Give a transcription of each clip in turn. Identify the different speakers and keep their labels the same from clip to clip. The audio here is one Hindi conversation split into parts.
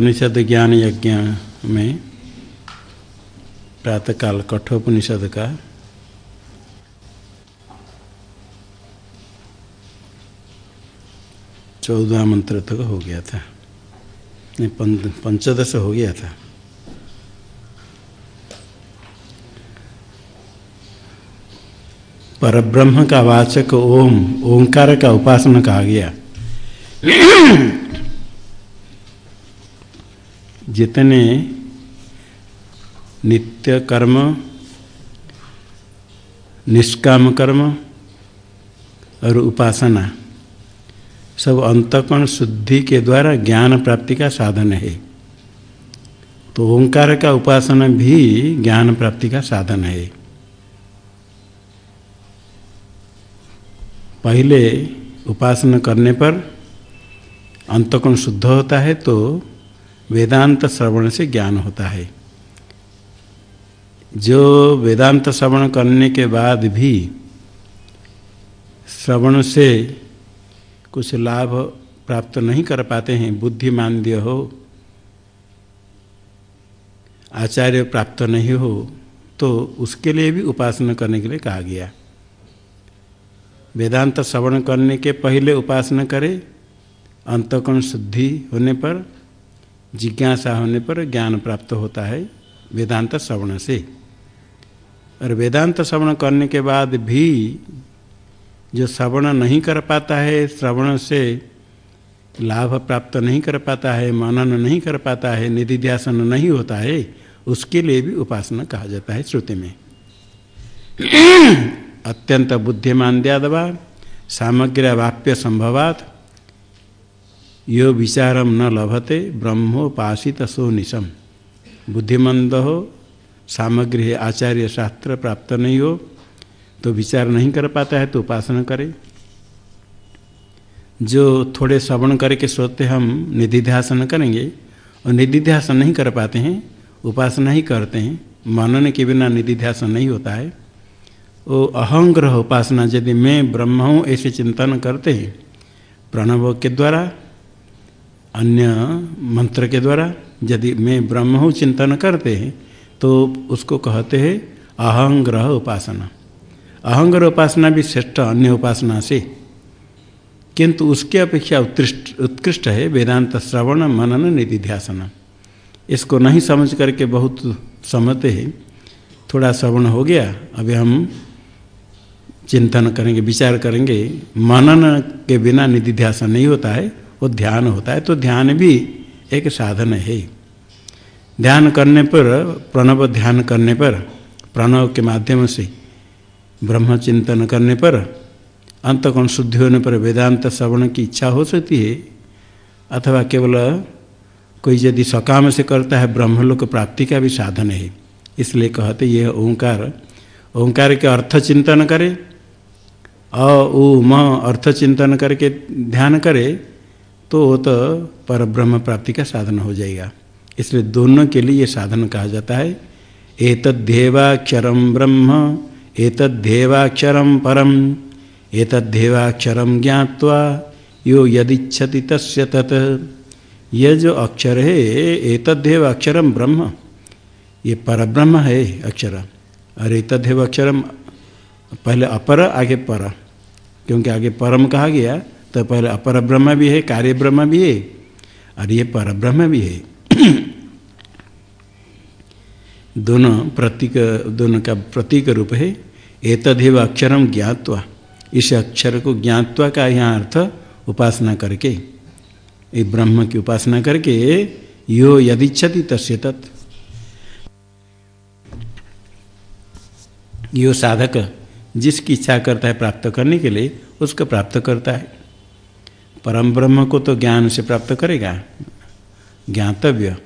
Speaker 1: उपनिषद ज्ञान यज्ञ में प्रातःकाल कठोपनिषद का चौदह मंत्र तक हो गया था। नहीं पंचदश हो गया था। परब्रह्म का वाचक ओम, ओंकार का उपासना कहा गया। जितने नित्य कर्म, निष्काम कर्म और उपासना, सब अंतकण शुद्धि के द्वारा ज्ञान प्राप्ति का साधन है। तो ओंकार का उपासना भी ज्ञान प्राप्ति का साधन है। पहले उपासना करने पर अंतकोण शुद्ध होता है तो वेदांत श्रवण से ज्ञान होता है। जो वेदांत श्रवण करने के बाद भी श्रवण से कुछ लाभ प्राप्त नहीं कर पाते हैं, बुद्धिमांद्य हो, आचार्य प्राप्त नहीं हो तो उसके लिए भी उपासना करने के लिए कहा गया। वेदांत श्रवण करने के पहले उपासना करें अंतकोण शुद्धि होने पर जिज्ञासा होने पर ज्ञान प्राप्त होता है वेदांत श्रवण से। और वेदांत श्रवण करने के बाद भी जो श्रवण नहीं कर पाता है, श्रवण से लाभ प्राप्त नहीं कर पाता है, मनन नहीं कर पाता है, निधिध्यासन नहीं होता है, उसके लिए भी उपासना कहा जाता है श्रुति में। अत्यंत बुद्धिमान द्यादवा सामग्र्य वाप्य संभवात। यो विचारम न लभते ब्रह्मोपासित सो निशम बुद्धिमंद हो सामग्री आचार्य शास्त्र प्राप्त नहीं हो तो विचार नहीं कर पाता है तो उपासना करे। जो थोड़े श्रवण करके सोते हम, निधिध्यासन करेंगे, और निधिध्यासन नहीं कर पाते हैं, उपासना ही करते हैं, मनन के बिना निधिध्यासन नहीं होता है। वो अहंग्रह उपासना, यदि मैं ब्रह्म हूँ, ऐसे चिंतन करते हैं, प्रणव के द्वारा अन्य मंत्र के द्वारा यदि मैं ब्रह्म हूँ, चिंतन करते हैं तो उसको कहते हैं अहंग्रह उपासना। अहंग्रह उपासना भी श्रेष्ठ अन्य उपासना से। किंतु उसके अपेक्षा उत्कृष्ट उत्कृष्ट है वेदांत श्रवण, मनन निधि निधिध्यासन। इसको नहीं समझ करके बहुत समझते हैं। थोड़ा श्रवण हो गया, अभी हम चिंतन करेंगे, विचार करेंगे। मनन के बिना निधि निधिध्यासन नहीं होता है। वो ध्यान होता है तो ध्यान भी एक साधन है ध्यान करने पर, प्रणव ध्यान करने पर, प्रणव के माध्यम से, ब्रह्म चिंतन करने पर, अंतकोण शुद्धि होने पर, वेदांत श्रवण की इच्छा हो सकती है। अथवा केवल कोई यदि सकाम से करता है, ब्रह्मलोक प्राप्ति का भी साधन है। इसलिए कहते यह ओंकार ओंकार के अर्थ चिंतन करे, अ, उ, म, अर्थ चिंतन करके ध्यान करे तो वो तो पर ब्रह्म प्राप्ति का साधन हो जाएगा। इसलिए दोनों के लिए ये साधन कहा जाता है। एक एतद्धेवाक्षरम ब्रह्म एक एतद्धेवाक्षरम परम। एक एतद्धेवाक्षरम ज्ञावा यो यदिच्छति तस्य तत्। यह जो अक्षर है एतद्धेव अक्षरम ब्रह्म। ये परब्रह्म है अक्षर। और एतद्धेव अक्षरम पहले अपर, आगे पर। क्योंकि आगे परम कहा गया तो पहले अपर ब्रह्म भी है कार्य ब्रह्म भी है, और ये पर ब्रह्म भी है। दोनों प्रतीक, दोनों का प्रतीक रूप है। एतदेव अक्षरम ज्ञातवा। इस अक्षर को ज्ञातवा का यहाँ अर्थ उपासना करके, ये ब्रह्म की उपासना करके यो यदिच्छति तस्य तत्। यो साधक जिसकी इच्छा करता है प्राप्त करने के लिए, उसको प्राप्त करता है। परम ब्रह्म को तो ज्ञान से प्राप्त करेगा। ज्ञातव्य।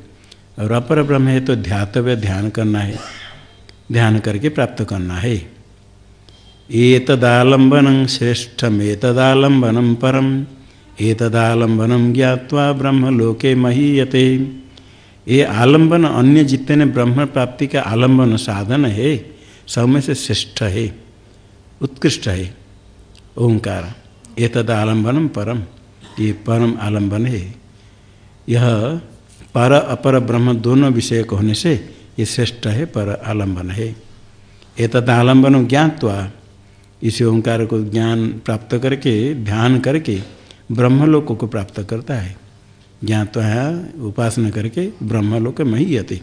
Speaker 1: और अपर ब्रह्म है तो ध्यातव्य, ध्यान करना है। ध्यान करके प्राप्त करना है। एतदालंबनं श्रेष्ठम, एतदालंबनं परम। एतदालंबनं ज्ञावा ब्रह्म लोके महीयते। ये आलंबन, अन्य जितने ब्रह्म प्राप्ति का आलंबन साधन है, सब में से श्रेष्ठ है, उत्कृष्ट है। ओंकार। एतद आलंबनम परम। ये परम आलंबन है यह पर अपर ब्रह्म दोनों विषय होने से ये श्रेष्ठ है, पर आलंबन है। ये तथा आलंबन ज्ञातवा, इस ओंकार को ज्ञान प्राप्त करके, ध्यान करके ब्रह्मलोक को प्राप्त करता है। ज्ञात है उपासना करके ब्रह्मलोक में ही यते।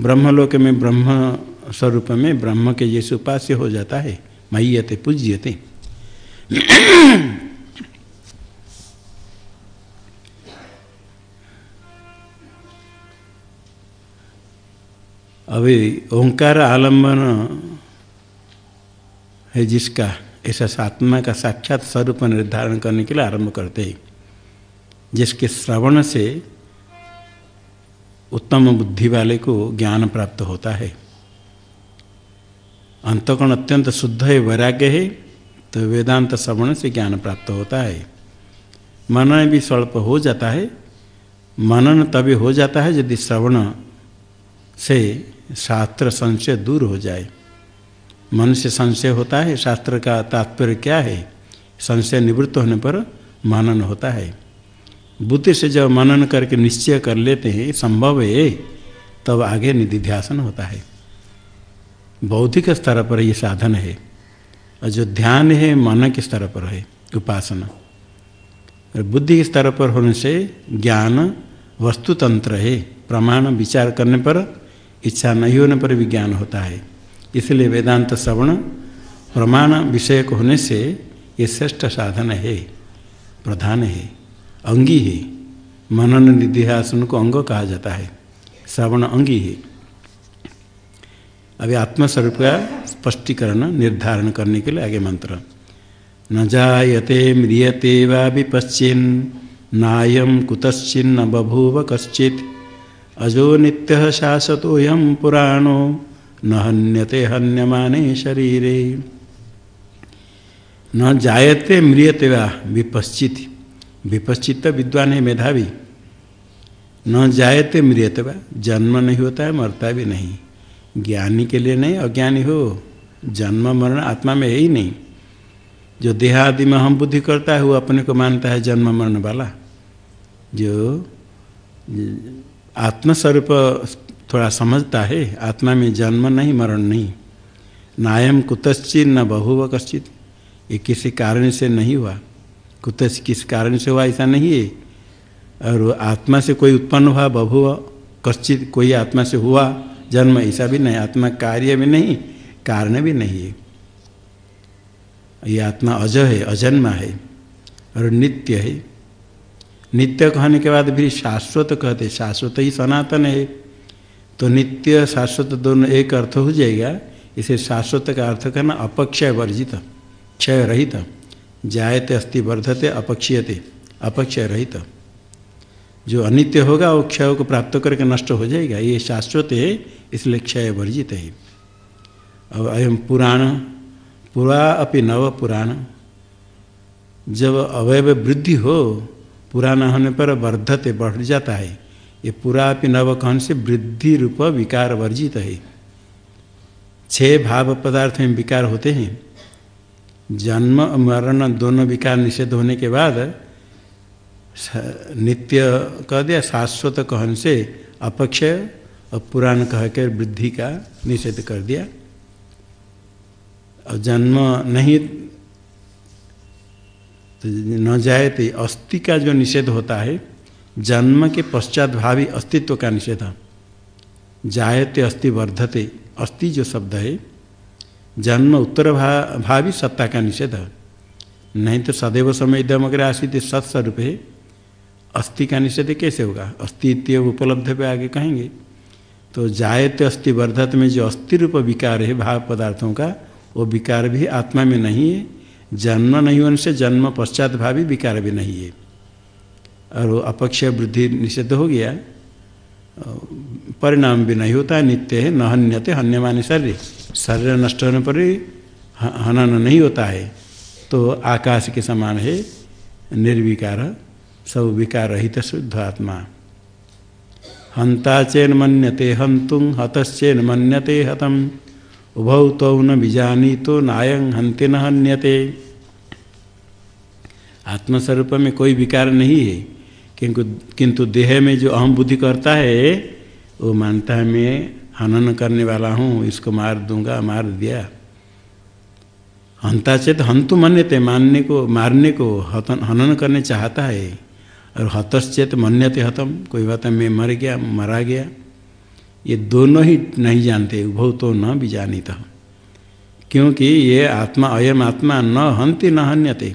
Speaker 1: ब्रह्मलोक में ब्रह्म स्वरूप में ब्रह्म के जैसे उपास्य हो जाता है मह्यते पूज्यते। अभी ओंकार आलंबन है जिसका, ऐसा आत्मा का साक्षात स्वरूप निर्धारण करने के लिए आरंभ करते हैं। जिसके श्रवण से उत्तम बुद्धि वाले को ज्ञान प्राप्त होता है। अंतकोण अत्यंत शुद्ध है, वैराग्य है तो वेदांत श्रवण से ज्ञान प्राप्त होता है। मनन भी स्वल्प हो जाता है, मनन तभी हो जाता है यदि श्रवण से शास्त्र संशय दूर हो जाए। मन से संशय होता है, शास्त्र का तात्पर्य क्या है? संशय निवृत्त होने पर मनन होता है। बुद्धि से जब मनन करके निश्चय कर लेते हैं, संभव है, तब आगे निधिध्यासन होता है। बौद्धिक स्तर पर ये साधन है, और जो ध्यान है, मन के स्तर पर है, उपासना। और बुद्धि के स्तर पर होने से ज्ञान वस्तुतंत्र है, प्रमाण विचार करने पर इच्छा नहीं होने पर भी ज्ञान होता है। इसलिए वेदांत श्रवण, प्रमाण विषय होने से ये श्रेष्ठ साधन है, प्रधान है, अंगी है। मनन निधिहासन को अंग कहा जाता है। श्रवण अंगी है। अभी आत्मस्वरूप का स्पष्टीकरण निर्धारण करने के लिए आगे मंत्र। न जायते म्रियते वा विपश्चिन नायम कुतश्चिन्न बभूव कश्चित। अजो नित्य शाश्वतोयम पुराणो, न हन्यते हन्यमाने शरीरे। न जायते म्रियते वा विपश्चित। विपश्चित विद्वान है मेधावी। न जायते म्रियते वा जन्म नहीं होता है मरता भी नहीं। ज्ञानी के लिए नहीं, अज्ञानी हो, जन्म, मरण, आत्मा में है ही नहीं। जो देहादि में हम बुद्धि करता है, वो अपने को मानता है जन्म, मरण वाला। जो आत्मस्वरूप थोड़ा समझता है, आत्मा में जन्म नहीं, मरण नहीं। नायम कुतश्चित न बहु बहुव कश्चित। ये किसी कारण से नहीं हुआ। कुतश्च किस कारण से हुआ, ऐसा नहीं है। और आत्मा से कोई उत्पन्न हुआ बहुव कश्चित, कोई आत्मा से हुआ, जन्म ऐसा भी नहीं, आत्मा कार्य भी नहीं, कारण भी नहीं है। ये आत्मा अज है, अजन्मा है, और नित्य है। नित्य कहने के बाद भी शाश्वत कहते, शाश्वत ही सनातन है। तो नित्य शाश्वत दोनों एक अर्थ हो जाएगा। इसे शाश्वत का अर्थ करना अपक्षय वर्जित, क्षय रहित। जायते अस्थि वर्धते, अपक्षीयते, अपक्षय रहित। जो अनित्य होगा, वो क्षय को प्राप्त करके नष्ट हो जाएगा। ये शाश्वत है, इसलिए क्षय वर्जित है। अब अयम पुराण, पुरा अपि नव पुराण। जब अवयव वृद्धि हो पुराना होने पर वर्धते बढ़ जाता है। ये पूरा अपि नव कहन से वृद्धि रूप विकार वर्जित है। छह भाव पदार्थ में विकार होते हैं। जन्म, मरण दोनों विकार निषेध होने के बाद नित्य कह दिया, शाश्वत कहन से अपक्षय और पुराण कह कर वृद्धि का निषेध कर दिया। और जन्म नहीं तो न जाए तो अस्थि का जो निषेध होता है, जन्म के पश्चात भावी अस्तित्व का निषेध जायते अस्थि वर्धते, अस्थि जो शब्द है, जन्म उत्तर भा भावी सत्ता का निषेध नहीं तो सदैव समय दम अगर आशित सत्स्वरूप है अस्थि का निषेध कैसे होगा? अस्तित्व उपलब्ध पे आगे कहेंगे। तो जायते अस्थि वर्धत में जो अस्थि रूप विकार है, भाव पदार्थों का, वो विकार भी आत्मा में नहीं है जन्म नहीं होने से जन्म पश्चात भावी विकार भी नहीं है। और अपक्षय वृद्धि निषिद्ध हो गया। परिणाम भी नहीं होता है नित्य है, न हन्यते, हन्यमाने शरीर। शरीर नष्ट होने पर हनन नहीं होता है। तो आकाश के समान है, निर्विकार, सब विकार रहित शुद्ध आत्मा। हंता चेन मन्यते हंतुं हतश्चेन मन्यते हतम। उभौ तो न बीजानी तो नायं हंते न हन्यते। आत्मस्वरूप में कोई विकार नहीं है, किंतु किंतु देह में जो अहम बुद्धि करता है, वो मानता है, मैं हनन करने वाला हूँ, इसको मार दूँगा, मार दिया। हंता चेत हंतु मन्यते, मानने को मारने को हतन हनन करने चाहता है, और हतश्चेत मन्यते हतम। कोई बात है, मैं मर गया, मरा गया। ये दोनों ही नहीं जानते उभव तो न भी जानित क्योंकि ये आत्मा, अयम आत्मा न हंति न हन्यते।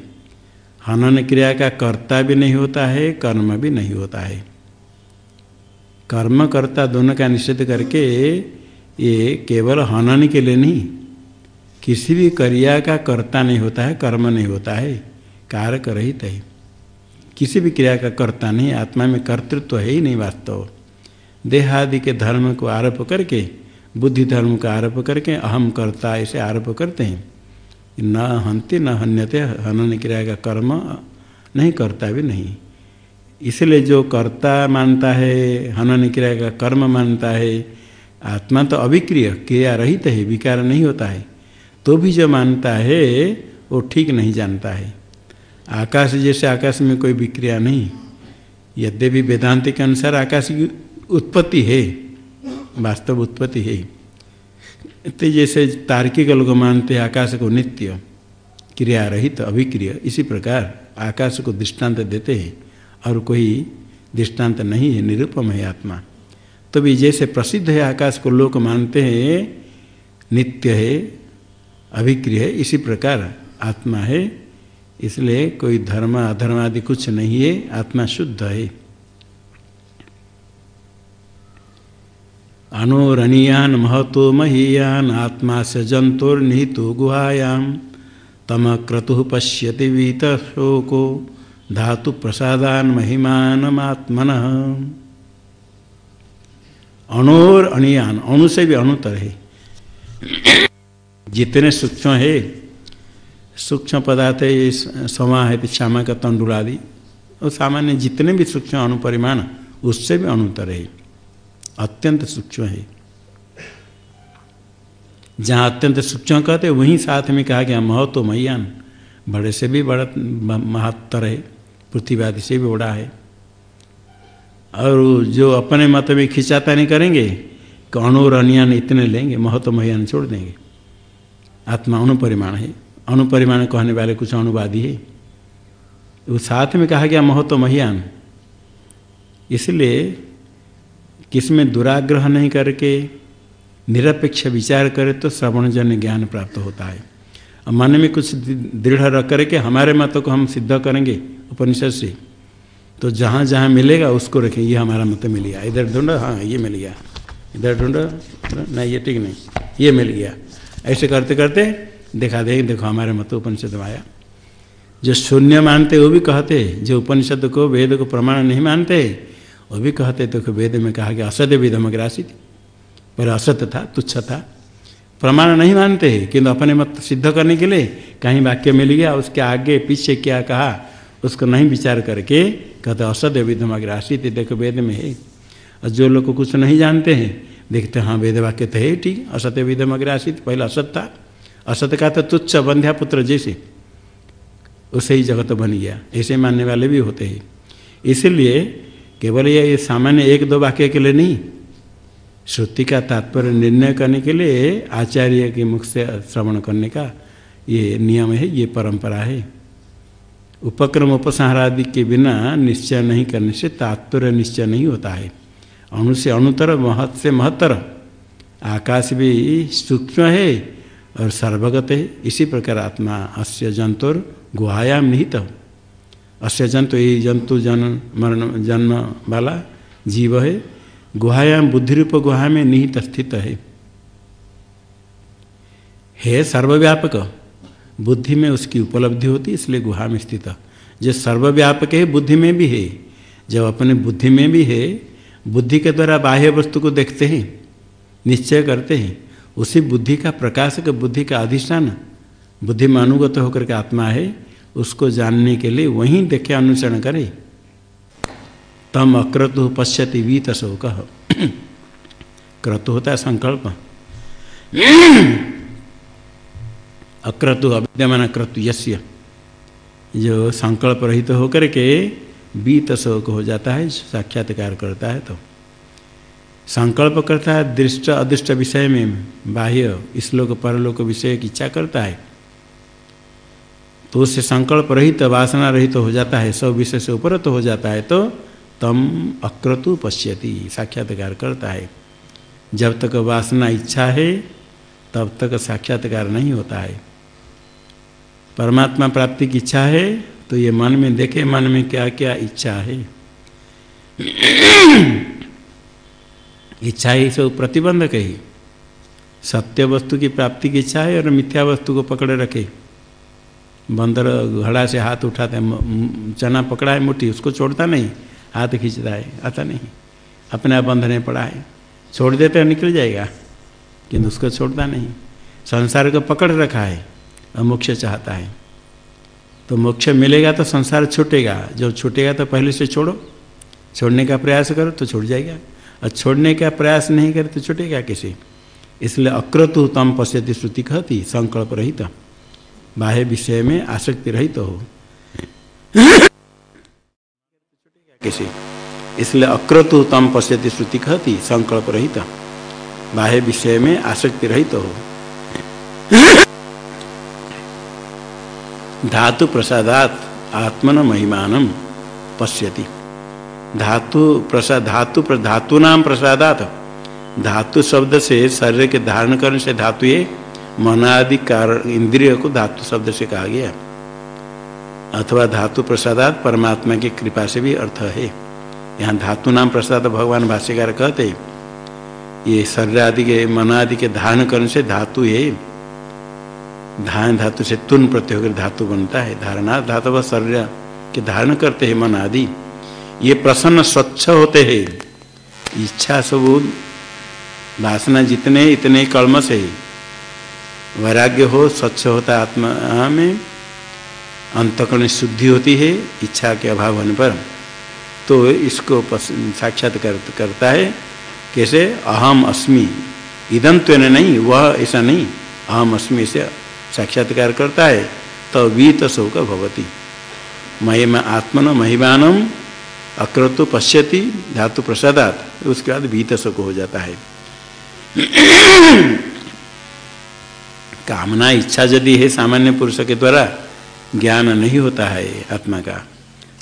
Speaker 1: हनन क्रिया का कर्ता भी नहीं होता है, कर्म भी नहीं होता है। कर्म कर्ता दोनों का निषेध करके ये केवल हनन के लिए नहीं, किसी भी क्रिया का कर्ता नहीं होता है, कर्म नहीं होता है, कारक रहित है। किसी भी क्रिया का कर्ता नहीं, आत्मा में कर्तृत्व तो है ही नहीं वास्तव। देहादि के धर्म को आरोप करके, बुद्धि धर्म का आरोप करके, अहम करता ऐसे आरोप करते हैं। न हंते, न हन्यते, हनन क्रिया का कर्म नहीं करता भी नहीं। इसलिए जो कर्ता मानता है, हनन क्रिया का कर्म मानता है, आत्मा तो अविक्रिय क्रिया रहित है, विकार नहीं होता है तो भी जो मानता है, वो ठीक नहीं जानता है। आकाश जैसे आकाश में कोई विक्रिया नहीं। यद्यपि वेदांत के अनुसार आकाश उत्पत्ति है, वास्तव उत्पत्ति है। तो जैसे तार्किक लोग मानते हैं, आकाश को नित्य क्रिया रहित, अभिक्रिय, इसी प्रकार आकाश को दृष्टांत देते हैं, और कोई दृष्टांत नहीं है, निरूपम है आत्मा। तो भी जैसे प्रसिद्ध है, आकाश को लोग मानते हैं, नित्य है, अभिक्रिय है, इसी प्रकार आत्मा है। इसलिए कोई धर्म, अधर्म आदि कुछ नहीं है, आत्मा शुद्ध है। अनोरणीयान महतो महीयान, आत्मा से जंतुर्निहितो गुहायाम। तम क्रतु पश्यति वीत शोको, धातु प्रसादान महिमानमात्मन अणोर अणियान, अणु से भी अणुतर है। जितने सूक्ष्म है, सूक्ष्म पदार्थ है समा है श्यामा का तंडुल आदि और सामान्य जितने भी सूक्ष्म अणुपरिमाण उससे भी अणुतर है। अत्यंत सूक्ष्म है। जहाँ अत्यंत सूक्ष्म कहते वहीं साथ में कहा गया महत्व मैयान बड़े से भी बड़ा, महत्तर है पृथ्वी आदि से भी बड़ा है। और जो अपने मत में खिंचाता नहीं करेंगे और अनियान इतने लेंगे महत्व मैयान छोड़ देंगे। आत्मा अनुपरिमाण है। अनुपरिमाण कहने वाले कुछ अनुवादी है। वो साथ में कहा गया महत्व महियान इसलिए किसमें दुराग्रह नहीं करके निरपेक्ष विचार करे तो श्रवण श्रवणजन्य ज्ञान प्राप्त होता है। और मन में कुछ दृढ़ रख करके हमारे मत को हम सिद्ध करेंगे, उपनिषद से। तो जहाँ जहाँ मिलेगा उसको रखें, ये हमारा मत मिल गया। इधर ढूंढो हाँ ये मिल गया। इधर ढूंढो, नहीं, ये ठीक नहीं। ये मिल गया। ऐसे करते करते देखा दे देखो, हमारे मत उपनिषद आया। जो शून्य मानते वो भी कहते जो उपनिषद को, वेद को प्रमाण नहीं मानते वो भी कहते तो वेद में कहा कि असत्य विधम ग्रासित। पर असत्य था, तुच्छ था। प्रमाण नहीं मानते किंतु अपने मत सिद्ध करने के लिए कहीं वाक्य मिल गया, उसके आगे पीछे क्या कहा, उसको नहीं विचार करके कहते असत्य विधम अग्रासित देखो वेद में है। और जो लोग कुछ नहीं जानते हैं, देखते हाँ वेद वाक्य तो है, ठीक, असत्य विधम अग्रासित पहले असत था। असत का तो तुच्छ बंध्या पुत्र जैसे, उसे ही जगत बन गया, ऐसे मानने वाले भी होते हैं। इसलिए केवल ये सामान्य एक दो वाक्य के लिए नहीं। श्रुति का तात्पर्य निर्णय करने के लिए आचार्य के मुख से श्रवण करने का ये नियम है, ये परंपरा है। उपक्रम उपसंहार आदि के बिना निश्चय नहीं करने से तात्पर्य निश्चय नहीं होता है। अणु से अणुतर, महत से महत्तर आकाश भी सूक्ष्म है और सर्वगत है। इसी प्रकार आत्मा, अस्य, जंतुर, गुहायाम निहित। अस्य जंतु ये जंतु जन मरण जन्म वाला जीव है। गुहायाम बुद्धि रूप गुहा में निहित स्थित है। है सर्वव्यापक, बुद्धि में उसकी उपलब्धि होती इसलिए गुहा में स्थित। जो सर्वव्यापक है, बुद्धि में भी है। जब अपने बुद्धि में भी है, बुद्धि के द्वारा बाह्य वस्तु को देखते हैं, निश्चय करते हैं, उसी बुद्धि का प्रकाशक, बुद्धि का अधिष्ठान बुद्धि में अनुगत होकर के आत्मा है। उसको जानने के लिए वहीं देखे अनुसरण करे। तम अक्रतु पश्यति वीत शोक क्रतु होता है संकल्प। अक्रतु अविद्यमान क्रतु यस्य। जो संकल्प रहित तो होकर के बीत शोक हो जाता है, साक्षात्कार करता है तो। संकल्प करता है, दृष्ट अदृष्ट विषय में बाह्य, इस लोक परलोक विषय की इच्छा करता है। तो उससे संकल्प रहित तो वासना रहित तो हो जाता है, सब विषय से उपरत तो हो जाता है तो तम अक्रतु पश्यति, साक्षात्कार करता है। जब तक वासना इच्छा है, तब तक साक्षात्कार नहीं होता है। परमात्मा प्राप्ति की इच्छा है तो ये मन में देखे, मन में क्या क्या इच्छा है। इच्छा ही सब प्रतिबंधक ही। सत्य वस्तु की प्राप्ति की इच्छा है और मिथ्या वस्तु को पकड़े रखे। बंदर घड़ा से हाथ उठाते चना पकड़ा है मुट्ठी, उसको छोड़ता नहीं, हाथ खींचता है, आता नहीं। अपने आप बंधने पड़ा है। छोड़ देते निकल जाएगा, किंतु उसको छोड़ता नहीं। संसार को पकड़ रखा है, और मोक्ष चाहता है। तो मोक्ष मिलेगा तो संसार छूटेगा, जब छूटेगा तो पहले से छोड़ो। छोड़ने का प्रयास करो तो छूट जाएगा, और छोड़ने का प्रयास नहीं करे तो छूटेगा किसी? इसलिए अक्रतु तम पश्यति श्रुति कहती, संकल्प रहित। बाह्य विषय में आसक्ति रहित तो हो। किसी। इसलिए अक्रतु तम पश्यति श्रुति कहती, संकल्प रहित। बाह्य विषय में आसक्ति रहित हो। धातु प्रसादात आत्मन महिमान पश्यति। धातु प्रसाद धातु धातु नाम प्रसादात। धातु शब्द से शरीर के धारण करने से धातु ये मन आदि कारण इंद्रिय को धातु शब्द से कहा गया। अथवा धातु प्रसादात परमात्मा की कृपा से भी अर्थ है। यहाँ धातु नाम प्रसाद भगवान भाष्यकार कहते ये शरीर आदि के मन आदि के धारण करने से धातु है। धान धातु से तुन प्रत्यय होकर धातु बनता है। धारणा धातु शरीर के धारण करते हैं मन आदि ये प्रसन्न स्वच्छ होते हैं। इच्छा सब वासना जितने, इतने कलम से वैराग्य हो स्वच्छ होता आत्मा में अंतकरण शुद्धि होती है इच्छा के अभाव होने पर। तो इसको साक्षात कर, करता है कैसे? अहम अस्मि। इदम तो नहीं वह ऐसा नहीं। अहम अस्मि से साक्षात्कार करता है तो वीत शोक भवती। महिमा आत्मन महिमानम अक्रतु पश्यति धातु प्रसादात। उसके बाद वीत शोक हो जाता है। कामना, इच्छा यदि है सामान्य पुरुष के द्वारा, ज्ञान नहीं होता है आत्मा का।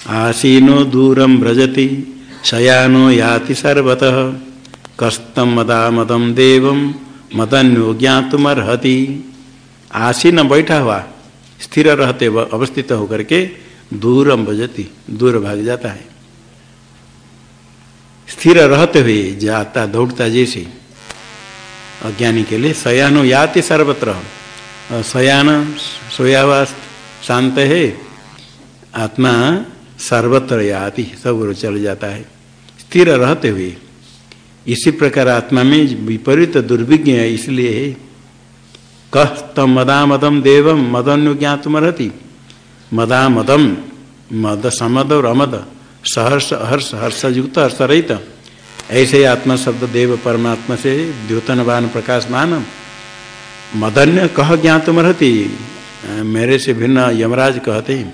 Speaker 1: आसीनो दूरम व्रजति, शयानो याति सर्वतः कस्तम मदा मदम देवम मदन्यो ज्ञातुमर्हति। आसीन बैठा हुआ, स्थिर रहते अवस्थित होकर के दूरम भजती दूर भाग जाता है। स्थिर रहते हुए जाता, दौड़ता जैसे अज्ञानी के लिए शयानो याति सर्वत्र शयान सोया शांत है। आत्मा सर्वत्र याति, सब चल जाता है। स्थिर रहते हुए। इसी प्रकार आत्मा में विपरीत दुर्विज्ञ है, इसलिए है। कह तम मदा मदम देव देवम मदन्यु ज्ञातमरहति। मदा मदम मद समद और अमद सहर्ष हर्ष, हर्षयुक्त हर्ष रहित ऐसे ही आत्मा शब्द देव परमात्मा से द्योतन द्योतनवान प्रकाशमान। मदन्य कह ज्ञातम रहती मेरे से भिन्न यमराज कहते,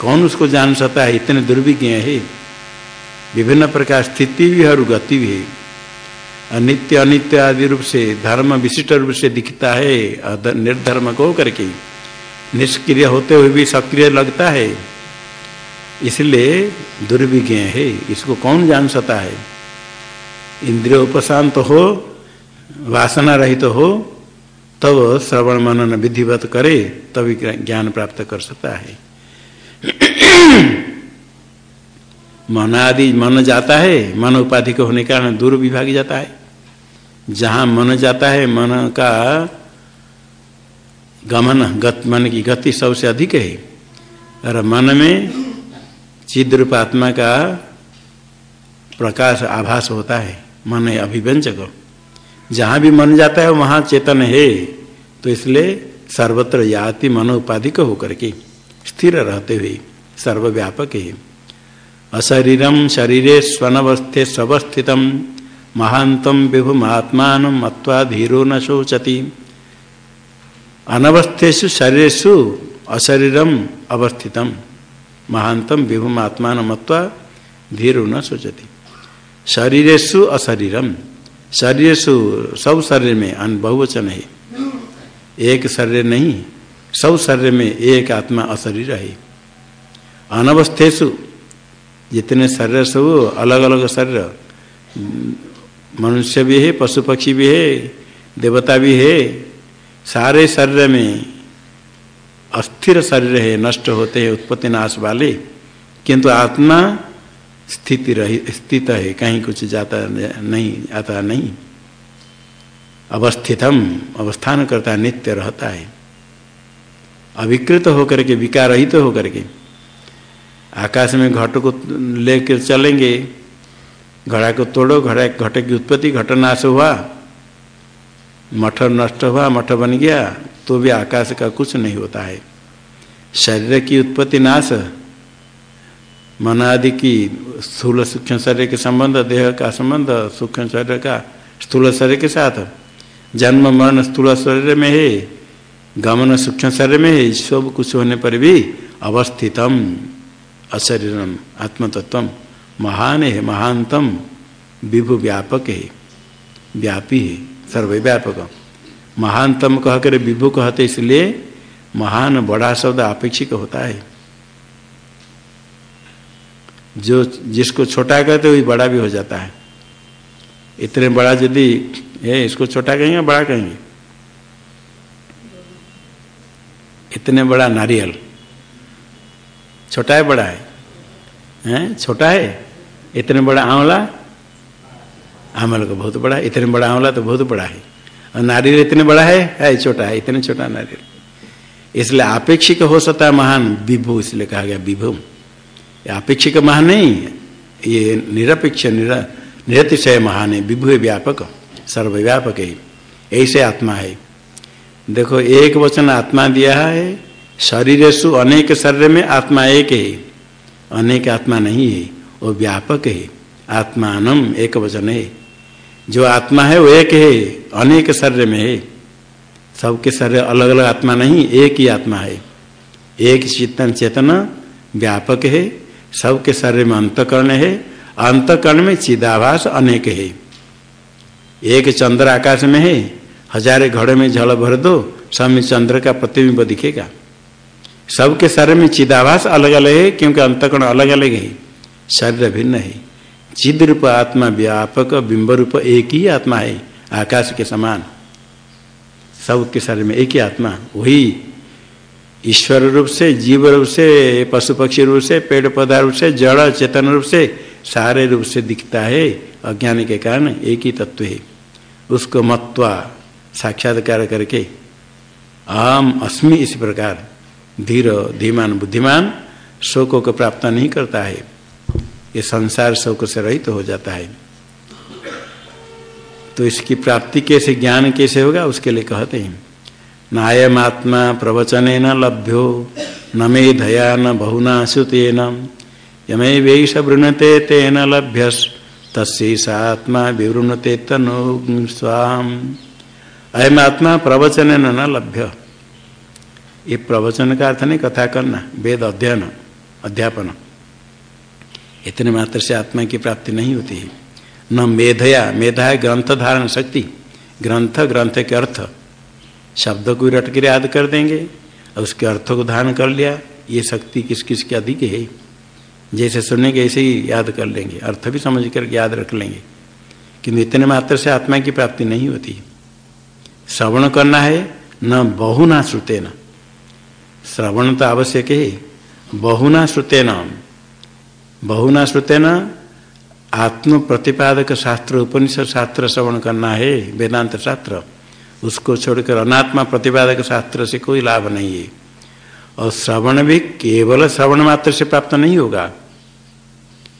Speaker 1: कौन उसको जान सकता है? इतने दुर्विज्ञ है। विभिन्न प्रकार स्थिति भी है और गति भी है। अनित्य अनित्य आदि रूप से, धर्म विशिष्ट रूप से दिखता है निर्धर्म को करके। निष्क्रिय होते हुए भी सक्रिय लगता है। इसलिए दुर्विज्ञ है। इसको कौन जान सकता है? इंद्रिय उपशांत तो हो, वासना रहित तो हो, तब श्रवण मनन विधिवत करे, तभी ज्ञान प्राप्त कर सकता है। मन आदि मन जाता है, मन उपाधि के होने के कारण दूर विभाग जाता है। जहाँ मन जाता है, मन का गमन, गत मन की गति सबसे अधिक है। और मन में चिद्रूप आत्मा का प्रकाश आभास होता है। मन है अभिव्यंजक। जहाँ भी मन जाता है, वहाँ चेतन है। तो इसलिए सर्वत्र याति मन उपाधिक होकर के स्थिर रहते हुए सर्वव्यापक है। अशरीरम शरीरे स्वनवस्थे स्वस्थित महांतम विभुमात्मान मत्वा धीरो न शोचती। अनवस्थेषु शरीरेशु अशरीरम अवस्थितम महानतम विभुम आत्मा मत्वा धीर न सोचती शरीरेशु अशरीरम। शरीरेशु सब शरीर में अन बहुवचन है। एक शरीर नहीं, सब शरीर में एक आत्मा अशरीर है। अनवस्थेशु जितने शरीर सब अलग अलग शरीर, मनुष्य भी है पशु पक्षी भी है, देवता भी है, सारे शरीर में अस्थिर शरीर है, नष्ट होते हैं, उत्पत्ति नाश वाले। किंतु आत्मा स्थिति रही, स्थित है, कहीं कुछ जाता नहीं, आता नहीं। अवस्थितम, अवस्थान करता नित्य रहता है। अविकृत होकर के विकार रहित तो होकर के। आकाश में घट को लेकर चलेंगे, घड़ा को तोड़ो, घड़ा, घट की उत्पत्ति घट नाश हुआ, मठ नष्ट हुआ, मठ बन गया तो भी आकाश का कुछ नहीं होता है। शरीर की उत्पत्ति नाश मन आदि की स्थूल सूक्ष्म शरीर के संबंध, देह का संबंध, सूक्ष्म शरीर का स्थूल शरीर के साथ। जन्म, मरण स्थूल शरीर में है, गमन सूक्ष्म शरीर में है, सब कुछ होने पर भी अवस्थितम, अशरीरम आत्मतत्व महान है महानतम विभु व्यापक है, व्यापी है, सर्वव्यापक। महानतम कहकर विभु कहते इसलिए महान बड़ा शब्द अपेक्षिक होता है। जो जिसको छोटा कहते वही बड़ा भी हो जाता है। इतने बड़ा यदि है इसको छोटा कहेंगे बड़ा कहेंगे? इतने बड़ा नारियल। छोटा है, बड़ा है? हैं? छोटा है? इतने बड़ा आंवला? आंवला को बहुत बड़ा है। इतने बड़ा आंवला तो बहुत बड़ा है। और नारियल इतने बड़ा है? है, छोटा है। इतने छोटा नारियल। इसलिए आपेक्षिक हो सकता है महान विभु, इसलिए कहा गया विभु। अपेक्षिक महान नहीं ये निरपेक्ष निरतिशय महान है विभु व्यापक, सर्वव्यापक है। ऐसे आत्मा है। देखो, एक वचन आत्मा दिया है। शरीरसु अनेक शरीर में आत्मा एक है। अनेक आत्मा नहीं है, वो व्यापक है। आत्मानम एक वचन है। जो आत्मा है, वो एक है। अनेक शरीर में है। सबके शरीर अलग अलग आत्मा नहीं, एक ही आत्मा है। एक चेतन चेतन व्यापक है। सबके शरीर में अंतकरण है। अंतकरण में चिदाभास अनेक है। एक चंद्र आकाश में है। हजारे घड़े में जल भर दो सब में चंद्र का प्रतिबिंब दिखेगा। सबके शरीर में चिदाभास अलग अलग है, क्योंकि अंतकरण अलग अलग है। शरीर भिन्न है। चिद रूप आत्मा व्यापक, बिंब रूप एक ही आत्मा है, आकाश के समान। सबके शरीर में एक ही आत्मा, वही ईश्वर रूप से, जीव रूप से पशु पक्षी रूप से, पेड़ पौधा रूप से, जड़, चेतन रूप से सारे रूप से दिखता है। अज्ञान के कारण एक ही तत्व है। उसको मत्वा साक्षात्कार करके आम अस्मि इस प्रकार धीर, धीमान, बुद्धिमान शोकों को प्राप्त नहीं करता है। ये संसार शोक से रहित तो हो जाता है। तो इसकी प्राप्ति कैसे, ज्ञान कैसे होगा, उसके लिए कहते हैं। नायमात्मा प्रवचन न लभ्यो, न मेधया न बहुना श्रुतेन। यमे वेश वृणते तेन लभ्यस तस्मा विवृणते तनु स्वाम। अयम आत्मा प्रवचन न लभ्य। ये प्रवचन का अर्थ नहीं, कथा करना, वेद अध्ययन, अध्यापन। इतने मात्र से आत्मा की प्राप्ति नहीं होती। है न मेधया, मेधा है ग्रंथ धारण शक्ति। ग्रंथ ग्रंथ के अर्थ। शब्द को रट कर याद कर देंगे, और उसके अर्थ को धारण कर लिया। ये शक्ति किस किस की अधिक है? जैसे सुनेंगे, ऐसे ही याद कर लेंगे। अर्थ भी समझ कर याद रख लेंगे किंतु इतने मात्र से आत्मा की प्राप्ति नहीं होती। श्रवण करना है, न बहुना श्रुते न श्रवण तो आवश्यक है। बहुना श्रुते न बहुना श्रुते न आत्म प्रतिपादक शास्त्र, उपनिषद शास्त्र श्रवण करना है, वेदांत शास्त्र। उसको छोड़कर अनात्मा प्रतिपादक शास्त्र से कोई लाभ नहीं है। और श्रवण भी केवल श्रवण मात्र से प्राप्त नहीं होगा।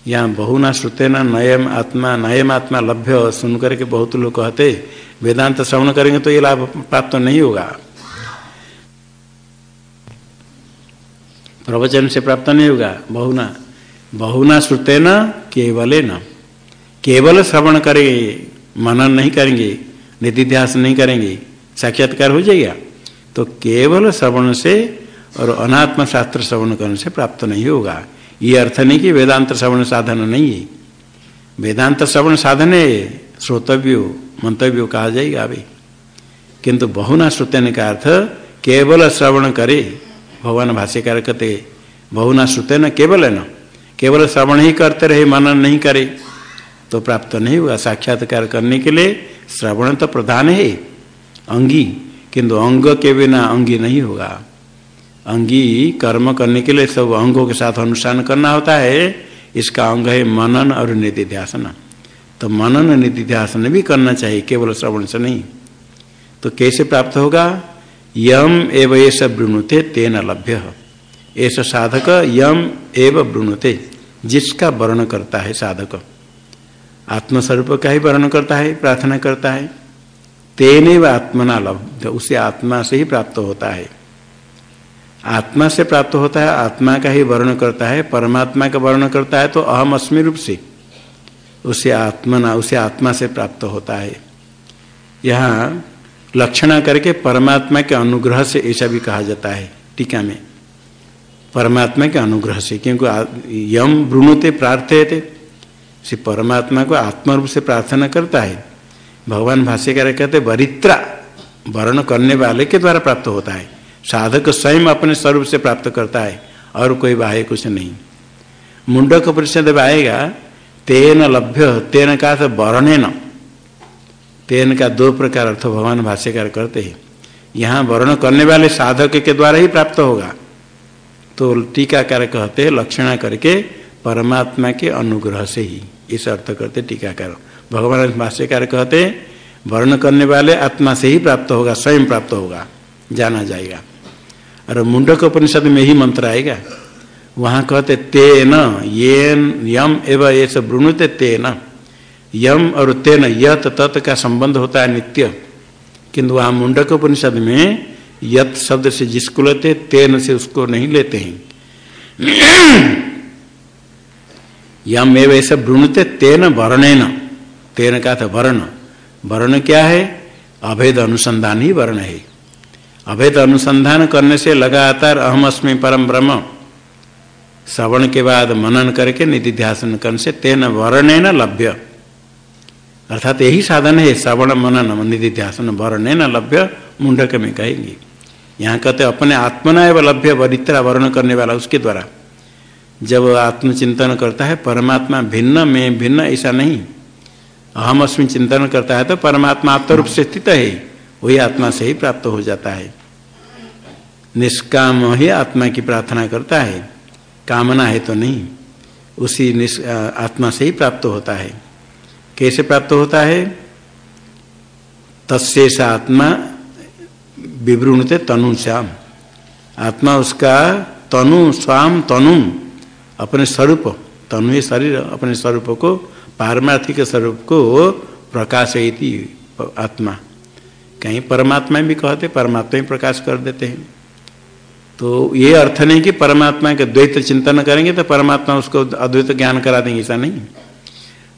Speaker 1: यहाँ बहुना श्रुते न नयम आत्मा नयम आत्मा लभ्य सुन करके बहुत लोग कहते, वेदांत श्रवण करेंगे तो ये लाभ प्राप्त नहीं होगा। प्रवचन से प्राप्त नहीं होगा। बहुना बहुना न केवले न केवल श्रवण करेंगे, मनन नहीं करेंगे। निधिध्यास नहीं करेंगे। साक्षात्कार हो जाएगा। तो केवल श्रवण से और अनात्म शास्त्र श्रवण करने से प्राप्त नहीं होगा। ये अर्थ नहीं कि वेदांत श्रवण साधन नहीं है। वेदांत श्रवण साधन है, श्रोतव्यो, मंतव्यो कहा जाएगा अभी। किंतु बहुना श्रुतन का अर्थ केवल श्रवण करे, भगवान भाष्यकार कहते, बहुना श्रुते न केवल है न केवल श्रवण ही करते रहे, मनन नहीं करे तो प्राप्त नहीं हुआ साक्षात्कार करने के लिए श्रवण तो प्रधान है। अंगी, किंतु अंग के बिना अंगी नहीं होगा। अंगी कर्म करने के लिए सब अंगों के साथ अनुष्ठान करना होता है। इसका अंग है मनन और निधिध्यासन। तो मनन निधिध्यासन भी करना चाहिए, केवल श्रवण से नहीं। तो कैसे प्राप्त होगा? यम एव ऐसा वृणुते तेन लभ्य। ऐसा साधक यम एव वृणुते जिसका वर्ण करता है साधक। आत्मस्वरूप का ही वर्ण करता है, प्रार्थना करता है। तेने व आत्मना लब्ध उसे आत्मा से ही प्राप्त होता है। आत्मा से प्राप्त होता है, आत्मा का ही वर्ण करता है, परमात्मा का वर्ण करता है तो अहम अस्मि रूप से उसे आत्मना, उसे आत्मा से प्राप्त होता है। यहाँ लक्षणा करके परमात्मा के अनुग्रह से ऐसा भी कहा जाता है, टीका में। परमात्मा के अनुग्रह से, क्योंकि यम प्रार्थ्य थे श्री परमात्मा को आत्मा रूप से प्रार्थना करता है। भगवान भाष्यकार कहते वरित्रा वर्ण करने वाले के द्वारा प्राप्त होता है। साधक स्वयं अपने स्वरूप से प्राप्त करता है और कोई बाह्य कुछ नहीं। मुंडक परिषद में आएगा, तेन लभ्य, तेन का अर्थ वर्णे न तेन का दो प्रकार अर्थ भगवान भाष्यकार करते हैं। यहाँ वर्ण करने वाले साधक के द्वारा ही प्राप्त होगा। तो टीकाकार कहते लक्षणा करके परमात्मा के अनुग्रह से ही। इस अर्थ करते टीकाकार भगवान भाष्यकार कहते, वर्ण करने वाले आत्मा से ही प्राप्त होगा, स्वयं प्राप्त होगा, जाना जाएगा। और मुंडक उपनिषद में ही मंत्र आएगा। वहाँ कहते, तेन ये यम एवं ये सब वृणुते तेन। यम और तेन, यत, तत् का संबंध होता है नित्य। किंतु वहाँ मुंडक उपनिषद में यत शब्द से जिसको लेते, तेन से उसको नहीं लेते हैं। यम एव ऐसे भ्रूणते तेन वर्णेन। तेन का था वर्ण। वर्ण क्या है? अभेद अनुसंधान ही वर्ण है। अभेद अनुसंधान करने से लगातार अहम अस्मि परम ब्रह्म। श्रवण के बाद मनन करके निधि ध्यान करने से तेन वर्णेन लभ्य। अर्थात यही साधन है श्रवण, मनन निधि ध्यान वर्णेन लभ्य, मुंडक में कहेंगे। यहाँ कहते अपने आत्मना एवं लभ्य, वरित्रा वर्ण करने वाला उसके द्वारा। जब आत्मचिंतन करता है, परमात्मा भिन्न में भिन्न, ऐसा नहीं। अहम अस्मिन चिंतन करता है तो परमात्मा आत्मरूप से स्थित है, वही आत्मा से ही प्राप्त हो जाता है। निष्काम ही आत्मा की प्रार्थना करता है, कामना है तो नहीं, उसी आत्मा से ही प्राप्त होता है। कैसे प्राप्त होता है? तस्ेष आत्मा विवृणते तनु श्याम। आत्मा उसका तनु, स्वाम, तनु। अपने स्वरूप तनु शरीर अपने स्वरूप को, पारमार्थिक स्वरूप को प्रकाश आत्मा। कहीं परमात्मा भी कहते, परमात्मा ही प्रकाश कर देते हैं। तो ये अर्थ नहीं कि परमात्मा के द्वैत चिंतन करेंगे तो परमात्मा उसको अद्वैत ज्ञान करा देंगे, ऐसा नहीं।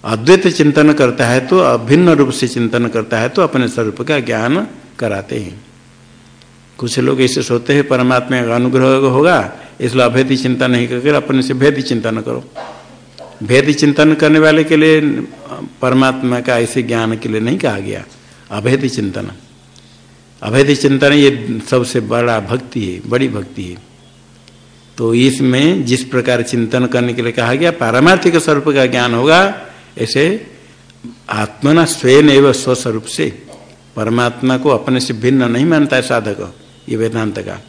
Speaker 1: अद्वैत चिंतन करता है तो अभिन्न रूप से चिंतन करता है तो अपने स्वरूप का ज्ञान कराते हैं। कुछ लोग ऐसे सोते हैं, परमात्मा का अनुग्रह होगा इसलिए अभेदी चिंता नहीं करके अपने से भेद चिंतन करो। भेद चिंतन करने वाले के लिए परमात्मा का ऐसे ज्ञान के लिए नहीं कहा गया। अभेद चिंतन। अभेद चिंतन ये सबसे बड़ा भक्ति है, बड़ी भक्ति है। तो इसमें जिस प्रकार चिंतन करने के लिए कहा गया, पारमार्थिक स्वरूप का ज्ञान होगा, ऐसे आत्मना स्वयं एवं स्वस्वरूप से परमात्मा को अपने से भिन्न नहीं मानता है साधक। ये वेदांत का।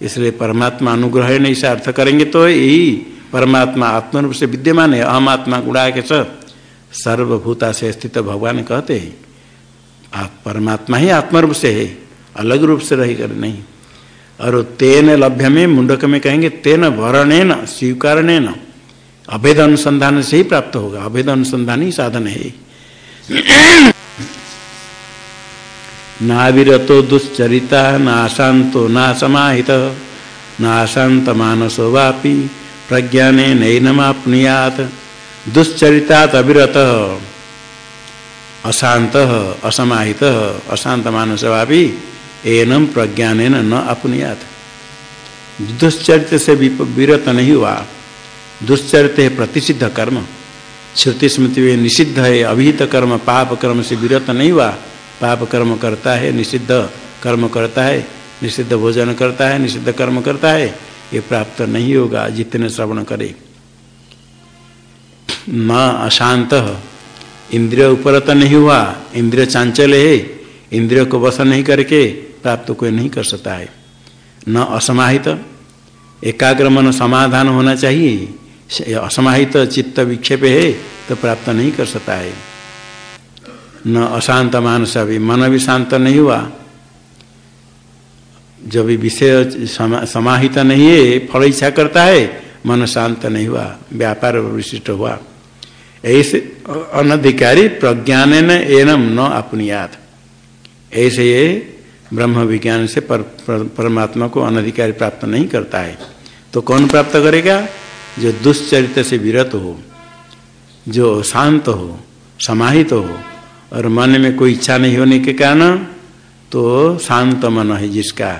Speaker 1: इसलिए परमात्मा अनुग्रह है, नहीं से अर्थ करेंगे तो यही परमात्मा आत्म रूप से विद्यमान है, अहम आत्मा गुड़ा के सर्वभूता से स्थित भगवान कहते हैं, आप परमात्मा ही आत्मरूप से है, अलग रूप से रही कर नहीं। और तेन लभ्य में मुंडक में कहेंगे, तेन वरणेन, स्वीकारणेन, अभेद अनुसंधान से ही प्राप्त होगा, अभेद अनुसंधान ही साधन है। नाविरतो दुश्चरिता नाशांतो ना समाहित। नाशांत मानसो वापी प्रज्ञाने नैनमापनुयात। दुश्चरितात अविरत अशांत, असमाहित, अशांत मानस वापी एनम प्रज्ञान न अपनुयात। दुश्चरित्र से विरत नहीं हुआ। दुश्चरित्र है प्रतिषिद्ध कर्म। श्रुति स्मृति में निषिद्ध है, अभिहित कर्म, पाप कर्म से विरत नहीं हुआ। पाप कर्म करता है, निषिद्ध कर्म करता है, निषिद्ध भोजन करता है, निषिद्ध कर्म करता है, ये प्राप्त नहीं होगा जितने श्रवण करे। न अशांत, इंद्रिय उपरत नहीं हुआ, इंद्रिय चांचल्य है, इंद्रिय को वसन नहीं करके प्राप्त कोई नहीं कर सकता है। न असमाहित, एकाग्र मन समाधान होना चाहिए। असमाहित चित्त विक्षेप है तो प्राप्त नहीं कर सकता है। न अशांत मानस अभी मन भी शांत नहीं हुआ। जब विषय समाहित नहीं है फल इच्छा करता है मन शांत नहीं हुआ व्यापार विशिष्ट हुआ। ऐसे अनधिकारी प्रज्ञान एनम न अपनियात। ऐसे ये ब्रह्म विज्ञान से पर, पर, परमात्मा को अनधिकारी प्राप्त नहीं करता है। तो कौन प्राप्त करेगा? जो दुष्चरित्र से विरत हो जो शांत हो समाहित हो और मन में कोई इच्छा नहीं होने के कारण तो शांत मन है जिसका।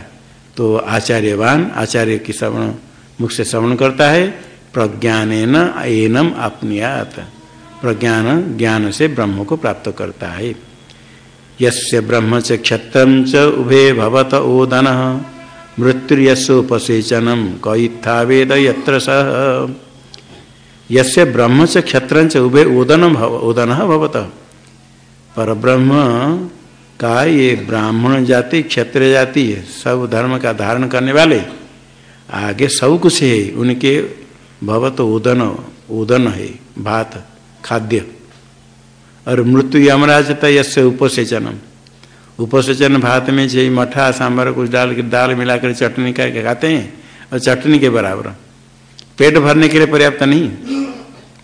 Speaker 1: तो आचार्यवान, आचार्य की श्रवण, मुख से श्रवण करता है प्रज्ञान एनम अपनियात। प्रज्ञान ज्ञान से ब्रह्म को प्राप्त करता है। यस्य ब्रह्म च क्षत्र च उभे भवत ओदन मृत्युर्यसोपसेचनम कईत्था वेद यत्र सह यस्य ब्रह्म च च उभे ओदन ओदन भवत। पर ब्रह्म का ये ब्राह्मण जाति, क्षत्रिय जाति है, सब धर्म का धारण करने वाले। आगे सब कुछ है, उनके भवत उदन उदन है, भात, खाद्य। और मृत्यु यमराज था यसे उपसेचनम उपसेचन भात में चाहिए मठा, सांबर, कुछ डाल के दाल मिलाकर चटनी करके खाते हैं, और चटनी के बराबर। पेट भरने के लिए पर्याप्त नहीं।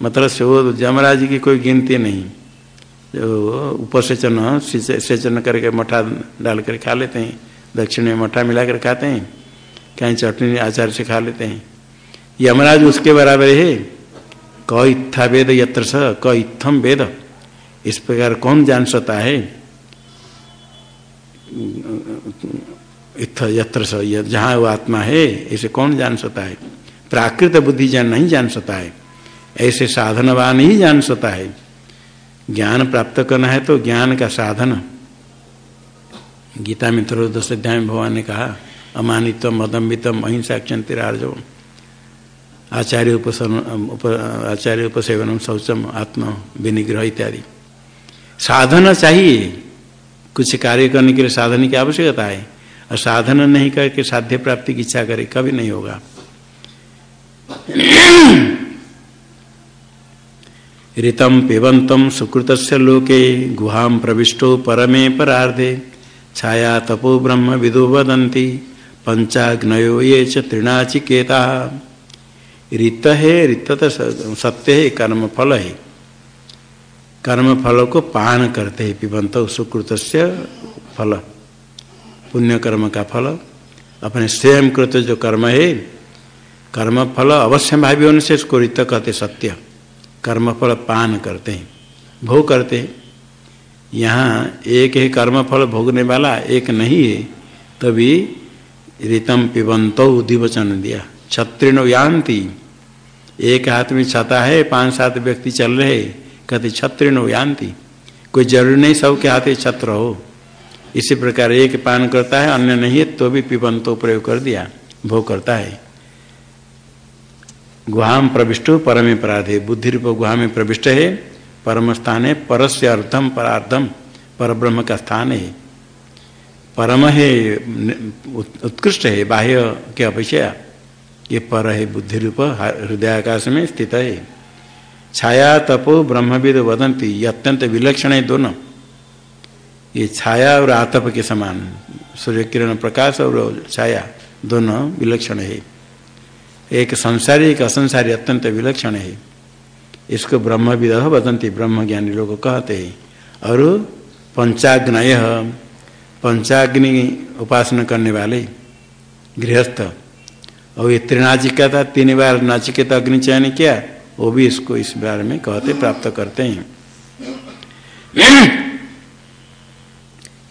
Speaker 1: मतलब से वो यमराज की कोई गिनती नहीं। उपसेचन सेचन करके मठा डाल कर खा लेते हैं। दक्षिण में मठा मिलाकर खाते हैं। कहीं चटनी आचार से खा लेते हैं। यमराज उसके बराबर है। क इत्था वेद यत्र स क इत्थम वेद। इस प्रकार कौन जान सकता है? इत्थ यत्र स जहाँ वो आत्मा है ऐसे कौन जान सकता है? प्राकृत बुद्धि जान, नहीं जान सकता है। ऐसे साधनवान ही जान सकता है। ज्ञान प्राप्त करना है तो ज्ञान का साधन। गीता में त्रयोदश अध्याय में भगवान ने कहा अमानितम अदम्बितम अहिंसा क्षंतिरार्जव आचार्य उपसन उप, आचार्य उपसेवनम शौचम आत्म विनिग्रह इत्यादि। साधन चाहिए। कुछ कार्य करने के लिए साधन की आवश्यकता है। और साधन नहीं करके साध्य प्राप्ति की इच्छा करे कभी नहीं होगा। ऋतम पिबंतम सुकृत लोके, गुहां प्रविष्टो परमे परार्धे। छाया तपो ब्रह्म विदो वदंती पंचाग्नयो ये चृणाचिकेता ऋत है ऋत सत्य है कर्म फल है। कर्म फल को पान करते हैं पिबंत सुकृत फल पुण्य कर्म का फल। अपने स्वयं कृत जो कर्म है कर्म फल अवश्य भावी होने से इसको ऋत कहते सत्य। कर्म फल पान करते हैं, भोग करते हैं। यहाँ एक है कर्मफल भोगने वाला, एक नहीं है। तभी ऋतम पिबंत दिवचन दिया। छत्रिनो यान्ति। एक हाथ में छता है, पाँच सात व्यक्ति चल रहे कहते छत्रिनो यान्ति। कोई ज़रूरी नहीं, सबके हाथ छत्र हो। इसी प्रकार एक पान करता है, अन्य नहीं है तो भी पिबंतो प्रयोग कर दिया, भोग करता है। गुहाम प्रविष्ट परमे पराधे बुद्धि रूप गुहा में प्रविष्ट है। परम स्थान है परस्य अर्थम परार्थम पर ब्रह्म का स्थान है। परम है उत्कृष्ट है, बाह्य के अपेक्षा। ये पर है बुद्धि रूप हृदयाकाश में स्थित है। छाया तपो ब्रह्मविद वदंती, ये अत्यंत विलक्षण है दोनों। ये छाया और आतप के समान सूर्य किरण प्रकाश और छाया दोनों विलक्षण है। एक संसारी एक असंसारी अत्यंत विलक्षण है। इसको ब्रह्मविद वदंती ब्रह्म ज्ञानी लोग कहते हैं। और पंचाग्नय, पंचाग्नि उपासना करने वाले गृहस्थ। और ये त्रिनाचिका था तीन बार नाचिकेता अग्नि चयन किया, वो भी इसको इस बारे में कहते, प्राप्त करते हैं।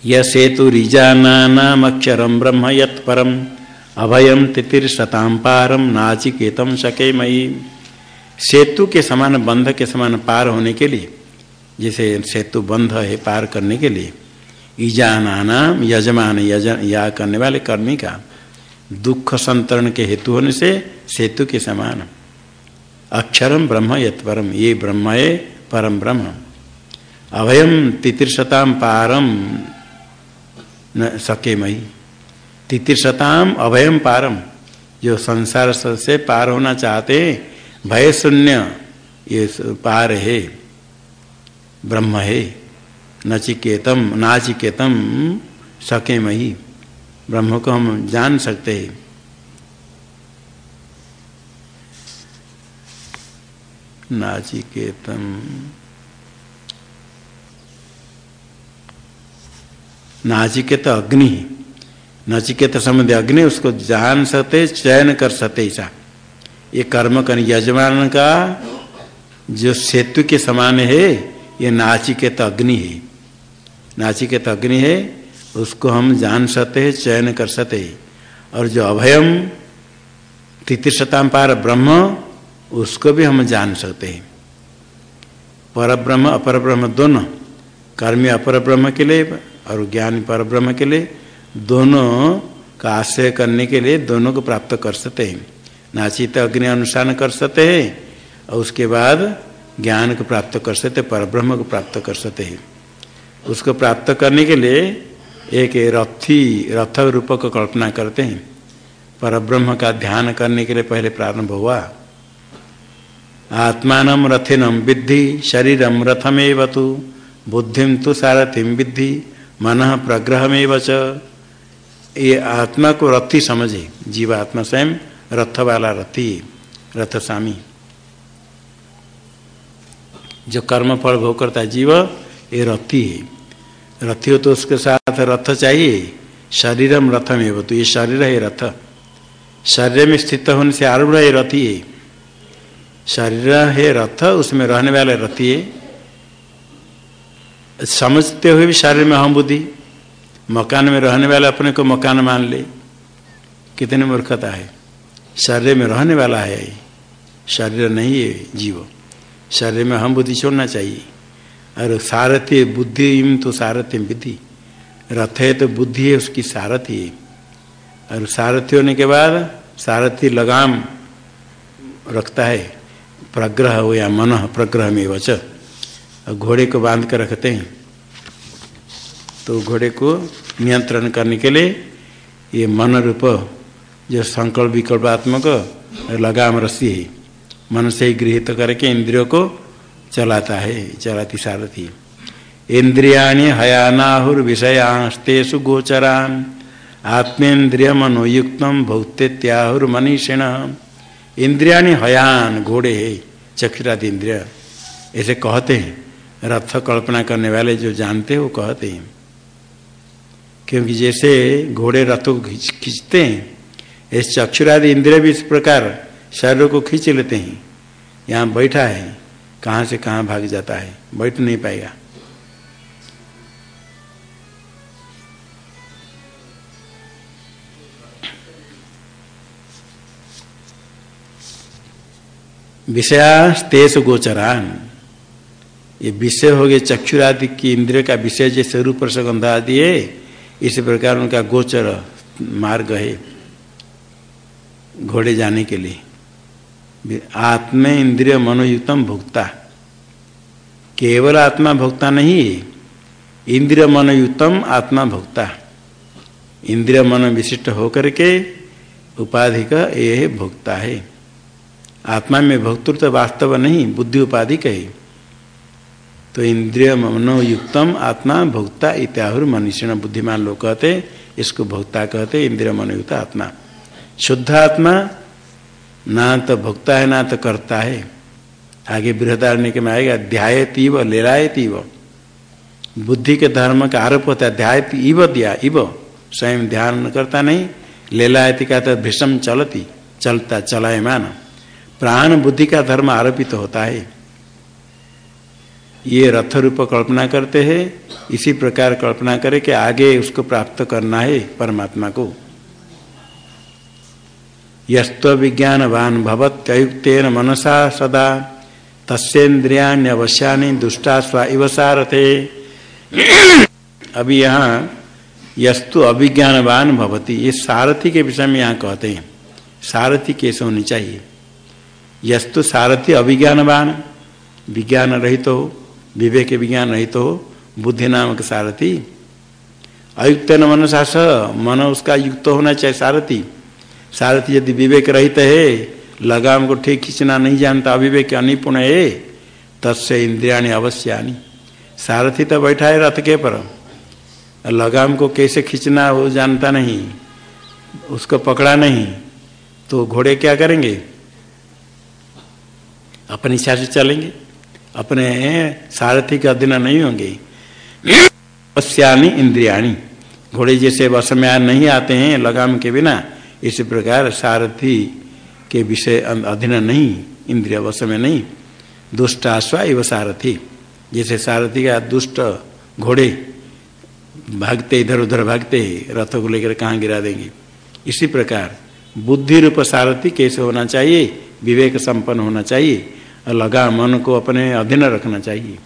Speaker 1: यह सेतु रिजानाम अक्षरम ब्रह्म यत्परम। अभयम तितिर शताम पारम नाचिकेतम सके मई सेतु के समान, बंध के समान पार होने के लिए, जैसे सेतु बंध है, पार करने के लिए ईजाना यजमान, यज, या करने वाले कर्मी का दुख संतरण के हेतु होने से सेतु के समान। अक्षरम ब्रह्म यत्परम ये ब्रह्म है परम ब्रह्म। अभयम तितिर्शताम पारम न सके मई तितिर्शताम अभयम पारम। जो संसार से पार होना चाहते, भय शून्य, ये पार है। ब्रह्म है। नचिकेतम, नाचिकेतम सके मही। ब्रह्म को हम जान सकते हैं। नाचिकेतम। नाचिकेत अग्नि नचिकेत संबंधी अग्नि, उसको जान सकते चयन कर सकते ऐसा ये कर्म कर यजमान का जो सेतु के समान है, ये नाचिकेत अग्नि है। नाचिकेत अग्नि है, उसको हम जान सकते हैं चयन कर सकते और जो अभयम तितिशताम पार ब्रह्म, उसको भी हम जान सकते हैं। पर ब्रह्म अपर ब्रह्म दोनों, कर्मी अपर ब्रह्म के लिए और ज्ञान पर ब्रह्म के लिए दोनों का आश्रय करने के लिए दोनों को प्राप्त कर सकते हैं। नाचित अग्नि अनुष्ठान कर सकते हैं और उसके बाद ज्ञान को प्राप्त कर सकते पर ब्रह्म को प्राप्त कर सकते हैं। उसको प्राप्त करने के लिए एक रथी, रथ रूप को कल्पना करते हैं। पर ब्रह्म का ध्यान करने के लिए पहले प्रारंभ हुआ। आत्मान रथिनम विद्धि शरीरम रथमेव तो बुद्धिम तो सारथिम विद्धि, मन प्रग्रहमेव च। ये आत्मा को रथी समझे जीव आत्मा स्वयं रथ वाला रथी रथ स्वामी जो कर्म फल भोग करता है जीव, ये रथी है। रथी हो तो उसके साथ रथ चाहिए, शरीरम रथम एवं तो ये शरीर है रथ। शरीर में स्थित होने से आरूढ़ है रथी है। शरीर है रथ, उसमें रहने वाले रथी है। समझते हुए भी शरीर में हम बुद्धि। मकान में रहने वाला अपने को मकान मान ले। कितनी मूर्खता है। शरीर में रहने वाला है। शरीर नहीं है जीव। शरीर में हम बुद्धि छोड़ना चाहिए। और सारथी बुद्धि तो सारथ्य विधि। रथ है तो बुद्धि है, उसकी सारथी है। और सारथी होने के बाद सारथी लगाम रखता है। प्रग्रह हो या मन प्रग्रह में वच। घोड़े को बाँध कर रखते हैं। तो घोड़े को नियंत्रण करने के लिए ये मन रूप जो संकल्प विकल्पात्मक लगाम रस्सी है मन से ही गृहित करके इंद्रियों को चलाता है, चलाती सारथी। इंद्रियाणी हयानाहुर विषयांस्तेषु गोचरान आत्मेन्द्रिय मनोयुक्त भौत्यहुर मनीषिण। इंद्रियाणी हयान, घोड़े है, चक्षुरादि इंद्रिय। ऐसे कहते हैं, रथ कल्पना करने वाले जो जानते हैं, वो कहते हैं। क्योंकि जैसे घोड़े रथों को खींचते हैं, ऐसे चक्षुरादि इंद्रिय भी इस प्रकार शरीर को खींच लेते हैं। यहाँ बैठा है, कहाँ से कहाँ भाग जाता है, बैठ नहीं पाएगा। विषया विषयास्तेष गोचरान। ये विषय हो गए चक्षुरादि की इंद्रिय का विषय जैसे रूप गंध आदि है इसी प्रकार उनका गोचर मार्ग है घोड़े जाने के लिए। आत्म इंद्रिय मनोयुक्तम भुगता केवल आत्मा भोक्ता नहीं है, इंद्रिय मनोयुक्तम आत्मा भोक्ता। इंद्रिय मन विशिष्ट होकर के उपाधि का ये भोक्ता है। आत्मा में भोक्तृत्व वास्तव नहीं, बुद्धि उपाधि का है। तो इंद्रिय मनोयुक्तम आत्मा भोक्ता इत्याहुर मनुष्य बुद्धिमान लोग कहते, इसको भोक्ता कहते इंद्रिय मनोयुक्त आत्मा। शुद्ध आत्मा ना तो भोक्ता है, ना तो करता है। आगे बृहदारण्य में आएगा ध्याय तीव लेलाय तीव बुद्धि के धर्म का आरोप होता है ध्याय इव दिया, इव। स्वयं ध्यान करता नहीं, लेलायती का तो भीषम चलती, चलता, चलायमान। प्राण बुद्धि का धर्म आरोपित तो होता है। ये रथ रूप कल्पना करते हैं। इसी प्रकार कल्पना करे कि आगे उसको प्राप्त करना है परमात्मा को। यस्व विज्ञानवान भवत्युक्न मनसा सदा तस्ेन्द्रियाण्यवश्यानि दुष्टा स्व इव सारथे। अभी यहाँ यस्तु अभिज्ञानवान भवती। ये सारथी के विषय में यहाँ कहते हैं। सारथी कैसे होनी चाहिए? यस्तु सारथी अभिज्ञानवान विज्ञान रहित तो हो। विवेक विज्ञान रहित हो, बुद्धि नामक सारथी। अयुक्त न मन मन उसका युक्त होना चाहिए सारथी। सारथी यदि विवेक रहित है, लगाम को ठीक खींचना नहीं जानता, अविवेक अनिपुण है, तत्से इंद्रियाणी अवश्यानी। सारथी तो बैठा है रथ के पर। लगाम को कैसे खींचना वो जानता नहीं, उसको पकड़ा नहीं तो घोड़े क्या करेंगे? अपनी इच्छा से चलेंगे। अपने सारथी के अधीन नहीं होंगे। इंद्रियाणी। घोड़े जैसे वश में नहीं आते हैं, लगाम के बिना। इसी प्रकार सारथी के विषय अधीन नहीं, इंद्रिय वश में नहीं। दुष्ट आश्वा एवं सारथी। जैसे सारथी का दुष्ट घोड़े भागते, इधर उधर भागते, रथों को लेकर कहाँ गिरा देंगे। इसी प्रकार बुद्धि रूप सारथी कैसे होना चाहिए? विवेक संपन्न होना चाहिए। लगा मन को अपने अधीन रखना चाहिए।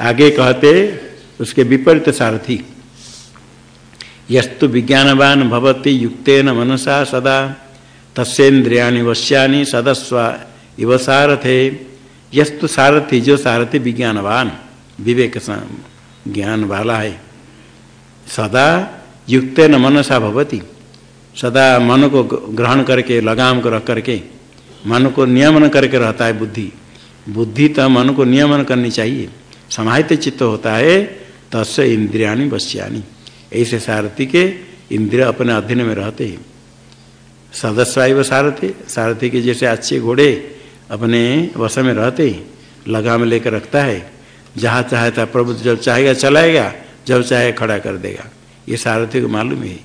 Speaker 1: आगे कहते, उसके विपरीत सारथी। यस्तु विज्ञानवान भवती युक्तेन मनसा सदा तस्ेन्द्रियाणी वश्यानि सदस्व इव सारथे। यस्तु सारथी, जो सारथी विज्ञानवान, विवेक ज्ञान वाला है, सदा युक्तेन मनसा भवती। सदा मन को ग्रहण करके, लगाम को रख करके मन को नियमन करके रहता है बुद्धि। बुद्धि तो मन को नियमन करनी चाहिए। समाहित चित्त होता है तस् इंद्रियाणी बस्यानी ऐसे सारथी के इंद्रिय अपने अधीन में रहते हैं। सदस्वाय सारथी सारथी के जैसे अच्छे घोड़े अपने वश में रहते हैं लगाम लेकर रखता है। जहाँ चाहता प्रभु जब चाहेगा चलाएगा, जब चाहे खड़ा कर देगा। ये सारथी को मालूम है।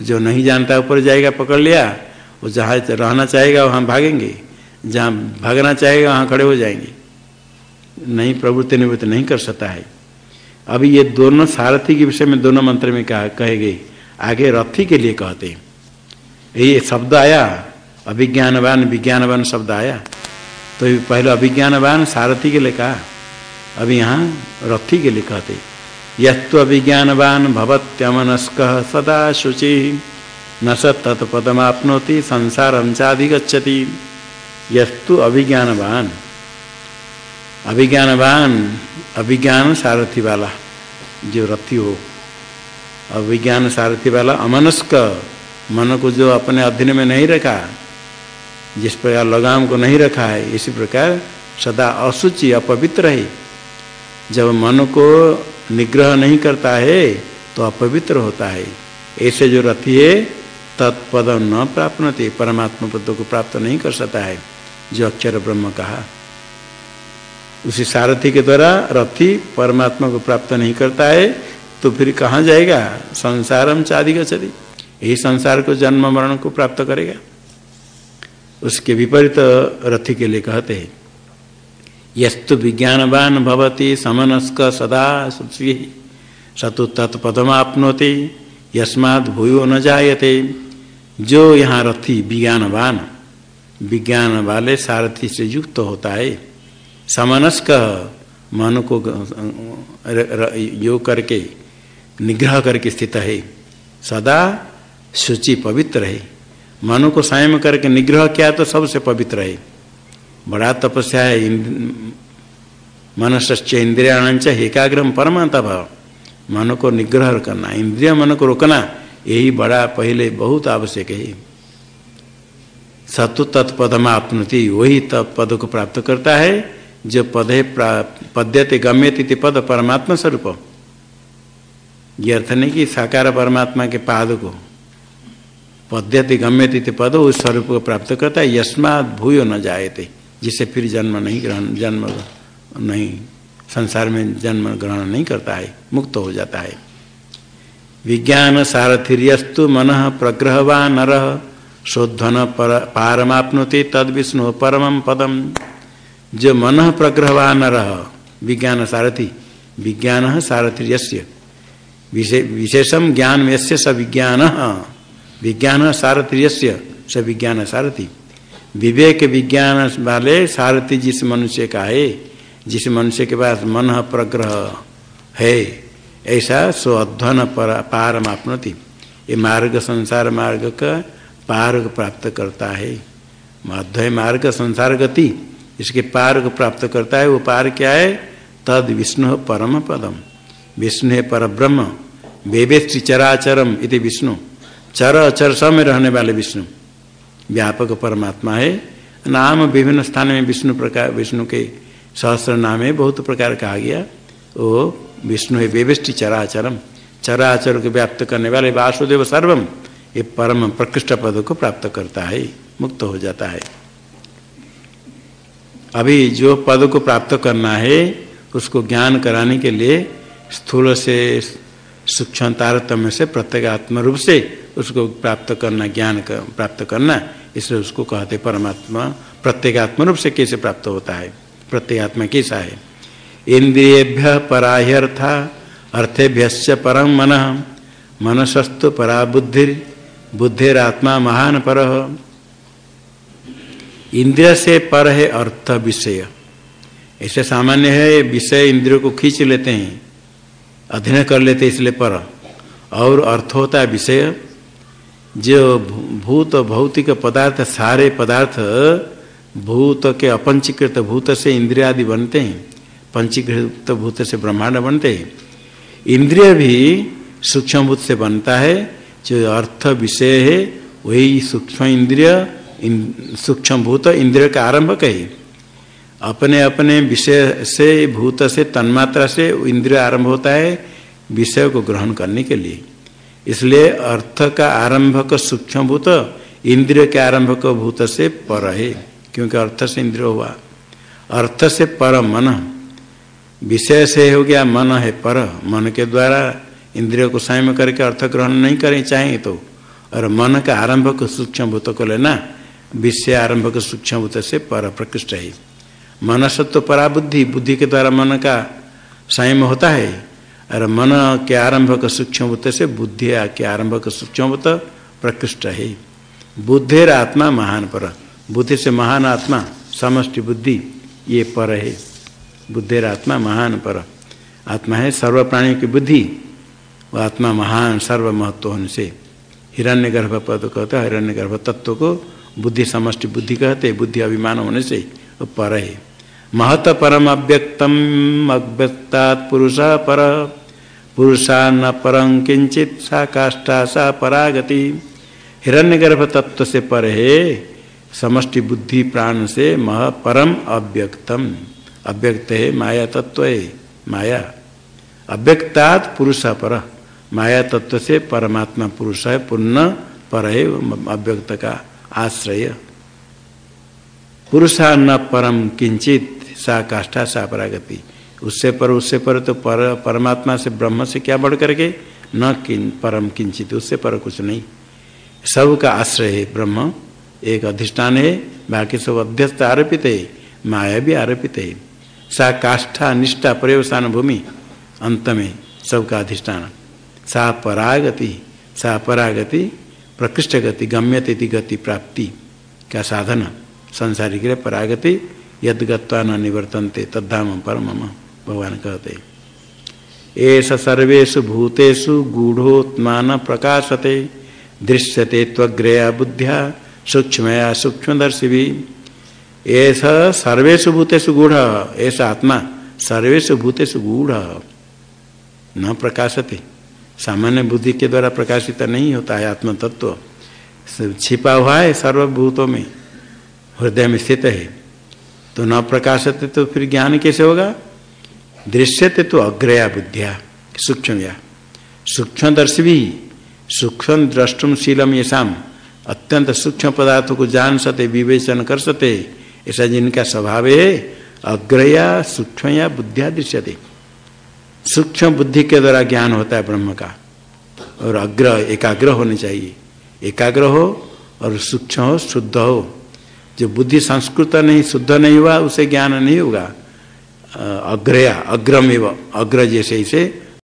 Speaker 1: जो नहीं जानता, ऊपर जाएगा, पकड़ लिया वो जहाँ रहना चाहेगा वहाँ भागेंगे। जहाँ भागना चाहेगा, वहाँ खड़े हो जाएँगे। नहीं प्रवृत्ति निवृत्ति नहीं कर सकता है। अभी ये दोनों सारथी के विषय में दोनों मंत्र में कहा, कहे गए। आगे रथी के लिए कहते हैं। ये शब्द आया, अभिज्ञानवान, विज्ञानवान शब्द आया। तो पहले अभिज्ञानवान सारथी के लिए कहा, अभी यहाँ रथी के लिए कहते यत्व अभिज्ञानवान भवत्यमनस्क सदा शुचि। न स तत्पदमाप्नोति संसार चाधिगछति यस्तु अभिज्ञानवान। अभिज्ञानवान अभिज्ञान सारथी वाला जो रथी हो अभिज्ञान सारथी वाला अमनस्क मन को जो अपने अधीन में नहीं रखा, जिस प्रकार लगाम को नहीं रखा है, इसी प्रकार सदा असुचि, अपवित्र है। जब मन को निग्रह नहीं करता है तो अपवित्र होता है। ऐसे जो रथी है तत्पद न प्राप्त परमात्मा पद को प्राप्त नहीं कर सकता है, जो अक्षर ब्रह्म कहा। उसी सारथी के द्वारा रथी परमात्मा को प्राप्त नहीं करता है तो फिर कहाँ जाएगा? संसारम चादी का चली यही संसार को जन्म मरण को प्राप्त करेगा। उसके विपरीत रथी के लिए कहते हैं, यस्तु विज्ञानवान भवती, समनस्क सदा शुचि सतु तत्पदमापनोति यस्मात् भूयो न जायते। जो यहाँ रथी विज्ञानवान विज्ञान वाले सारथी से युक्त होता है, समनस्क मन को योग करके, निग्रह करके स्थित है। सदा शुचि पवित्र है। मन को संयम करके निग्रह किया तो सबसे पवित्र है। बड़ा तपस्या है। मनस्य इंद्रियाणच एकाग्रम परमाता भाव मन को निग्रह करना, इंद्रिय मन को रोकना, यही बड़ा पहले बहुत आवश्यक है। सतु तत्पदमापनति वही तत्पद को प्राप्त करता है, जो पद पद्यते गम्यति पद परमात्मा स्वरूप। ये अर्थ नहीं कि साकार परमात्मा के पाद को। पद्यति गम्यति पद उस स्वरूप को प्राप्त करता है, यस्मात भूयो न जायते, जिसे फिर जन्म नहीं, ग्रहण, जन्म नहीं। संसार में जन्म ग्रहण नहीं करता है, मुक्त हो जाता है। विज्ञान सारथिर्यस्तु मन प्रग्रहवा नर शोधन पर, पारमाप्नुति तद विष्णु परम पदम। जो मन प्रग्रहवान रह विज्ञान सारथी विज्ञान सारथी यस्य विशेषम ज्ञान यस्य स विज्ञान विज्ञान सारथी स विज्ञान सारथी। विवेक विज्ञान वाले सारथी जिस मनुष्य का है जिस मनुष्य के पास मन प्रग्रह है, ऐसा सो अध्वन पार मापनती ये मार्ग, संसार मार्ग का पार प्राप्त करता है। अध्यय मार्ग, संसार गति इसके पार को प्राप्त करता है, वो पार क्या है? तद विष्णु परम पदम। विष्णु है पर ब्रह्म वेवेस्त्री चराचरम इति विष्णु। चर अचर सब में रहने वाले विष्णु। व्यापक परमात्मा है। नाम विभिन्न स्थान में विष्णु प्रकार विष्णु के सहस्र नाम बहुत प्रकार कहा गया। वो विष्णु है वेवेष्टि चराचरम। चराचर को व्याप्त करने वाले वासुदेव सर्वम ये परम प्रकृष्ट पद को प्राप्त करता है मुक्त हो जाता है। अभी जो पद को प्राप्त करना है उसको ज्ञान कराने के लिए स्थूल से सूक्ष्म तारतम्य से प्रत्येक आत्म रूप से उसको प्राप्त करना ज्ञान कर, प्राप्त करना इसलिए उसको कहते परमात्मा। प्रत्येक आत्म रूप से कैसे प्राप्त होता है? प्रत्येक आत्मा कैसा है इंद्रियेभ्य पराह्यर्था अर्थेभ्य परम मन। मनसस्तु परा बुद्धि बुद्धिरात्मा महान पर। इंद्रिय से पर है अर्थ विषय। ऐसे सामान्य है विषय इंद्रियों को खींच लेते हैं अध्ययन कर लेते इसलिए पर। और अर्थ होता है विषय। जो भूत भौतिक पदार्थ, सारे पदार्थ भूत के अपंचीकृत भूत से इंद्रिय आदि बनते हैं, पंचीकृत भूत से ब्रह्मांड बनते हैं। इंद्रिय भी सूक्ष्म भूत से बनता है, जो अर्थ विषय है, वही सूक्ष्म इंद्रिय सूक्ष्म भूत इंद्रिय का आरंभक है अपने अपने विषय से भूत से तन्मात्रा से इंद्रिय आरंभ होता है विषय को ग्रहण करने के लिए। इसलिए अर्थ का आरंभक सूक्ष्म भूत इंद्रिय के आरंभक भूत से पर है। क्योंकि अर्थ से इंद्रिय हुआ। अर्थ से पर मन। विषय से हो गया मन है पर। मन के द्वारा इंद्रियों को संयम करके अर्थ ग्रहण नहीं करें चाहें तो। और मन का आरंभक सूक्ष्म भूत को लेना, विषय आरंभक सूक्ष्म भूत से पर प्रकृष्ट है। मनसत्व परा बुद्धि बुद्धि के द्वारा मन का संयम होता है। और मन के आरंभ आरंभक सूक्ष्म भूत से बुद्धि के आरंभ आरंभक सूक्ष्म भूत प्रकृष्ट है। बुद्धेर आत्मा महान पर। बुद्धि से महान आत्मा, समष्टि बुद्धि, ये पर है। बुद्धेर आत्मा महान पर। आत्मा है सर्व प्राणियों की बुद्धि। वो आत्मा महान सर्व महत्व होने से। हिरण्य गर्भ पद कहते हैं हिरण्य गर्भ तत्व को बुद्धि, समष्टि बुद्धि कहते बुद्धि अभिमान होने से वो पर है। महत परम अव्यक्तम अव्यक्ता पुरुष पर। पुरुषा न परं किंचित सा काष्ठा सा परागति। हिरण्यगर्भ तत्व से पर है। समष्टि बुद्धि प्राण से मह परम अव्यक्तम। अव्यक्त है माया तत्व है, माया। अव्यक्तात् पुरुष पर। माया तत्व से परमात्मा पुरुष है, पुण्य पर है, अव्यक्त का आश्रय। पुरुषा न परम किंचित सा काष्ठा सा परागति उससे पर उससे पर तो पर, परमात्मा से ब्रह्म से क्या बढ़ करके? न किन परम किंचित, उससे पर कुछ नहीं। सब का आश्रय है ब्रह्म। एक अधिष्ठान है बाकी सब अध्यस्त आरोपित है माया भी आरोपित। है सा काष्ठा निष्ठा पर्यवसान भूमि, अंत में सबका अधिष्ठान। सा परागति सा परागति प्रकृष्ट गति गम्यते गति प्राप्ति का साधन। संसारी परागति यद गत्वा न निवर्तनते, तद्धाम परम, भगवान कहते। एस सर्वेशु भूतेषु गूढ़ोत्मान प्रकाशते, दृश्यते त्वग्रया बुद्धिया सूक्ष्मया सूक्ष्मदर्शी भी ऐसा सर्वेशु भूतेषु गूढ़। ऐसा आत्मा सर्वेशु भूतेषु गूढ़। न प्रकाशते। सामान्य बुद्धि के द्वारा प्रकाशित नहीं होता है आत्म तत्व छिपा हुआ है सर्वभूतों में। हृदय में स्थित है। तो न प्रकाशते तो फिर ज्ञान कैसे होगा? दृश्यते तो अग्रया बुद्धिया सूक्ष्म सूक्ष्मदर्शी भी सूक्ष्म द्रष्टुम शीलम ये शाम अत्यंत सूक्ष्म पदार्थों को जान सके विवेचन कर सके ऐसा जिनका स्वभाव है, अग्रया सूक्ष्म या बुद्धिया दृश्यते। सूक्ष्म बुद्धि के द्वारा ज्ञान होता है ब्रह्म का, और अग्र एकाग्र होने चाहिए। एकाग्र हो और सूक्ष्म हो, शुद्ध हो। जो बुद्धि संस्कृत नहीं, शुद्ध नहीं हुआ, उसे ज्ञान नहीं होगा। अग्रया अग्रम एवं अग्र जैसे इसे